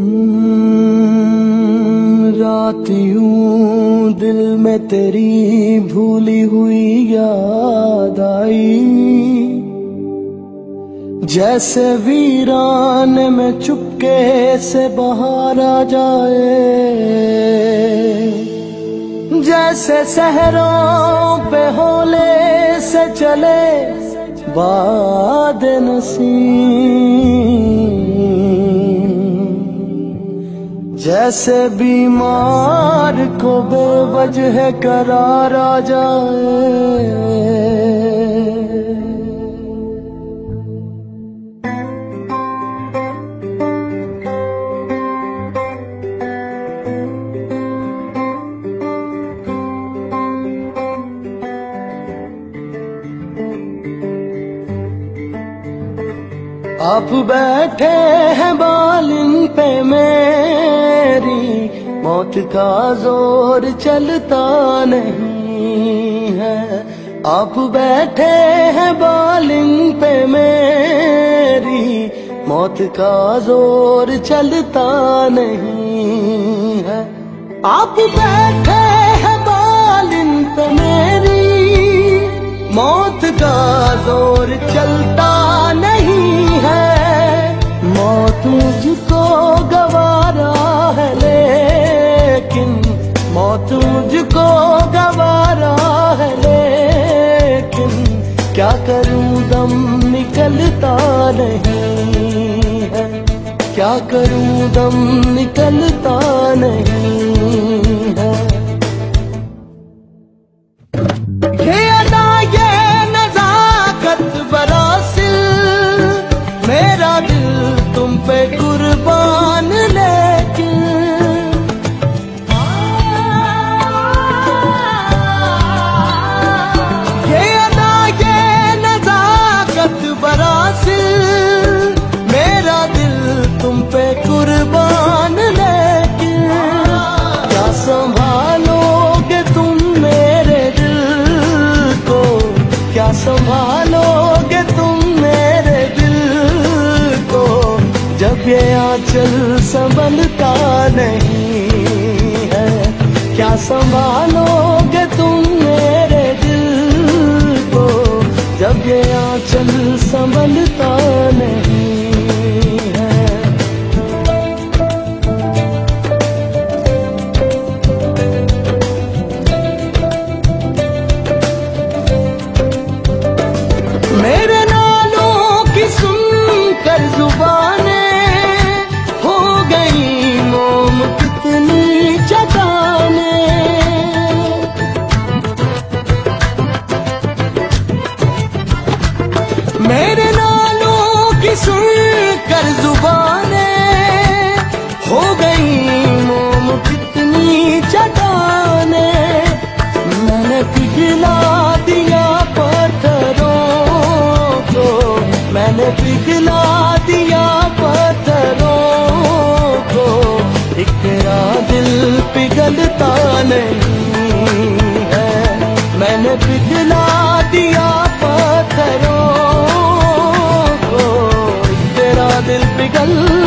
हम्म, रात यूँ दिल में तेरी भूली हुई याद आई जैसे वीरान में चुपके से बाहर आ जाए जैसे सहरों पे होले से चले बाद नसीम जैसे बीमार को बेवजह करार जाए। आप बैठे हैं बालिन पे मेरी, मौत का ज़ोर चलता नहीं है। आप बैठे हैं बालिन पे मेरी, मौत का ज़ोर चलता नहीं है। आप बैठे हैं बालिन पे मेरी, मौत का ज़ोर चलता मौत मुझको गवारा है, लेकिन मौत मुझको गवारा है, लेकिन क्या करूँ दम निकलता नहीं है। क्या करूँ दम निकलता कुर्बान लेकिन क्या संभालोगे तुम मेरे दिल को? क्या संभालोगे तुम मेरे दिल को? जब ये आंचल संभलता नहीं है, क्या संभालोगे तुम सुनकर जुबाने हो गई मोम कितनी चटाने। मैंने पिघला दिया पत्थरों को। मैंने पिघला दिया पत्थरों को। तेरा दिल पिघलता नहीं है। मैंने पिघला ಕಲ್ಲು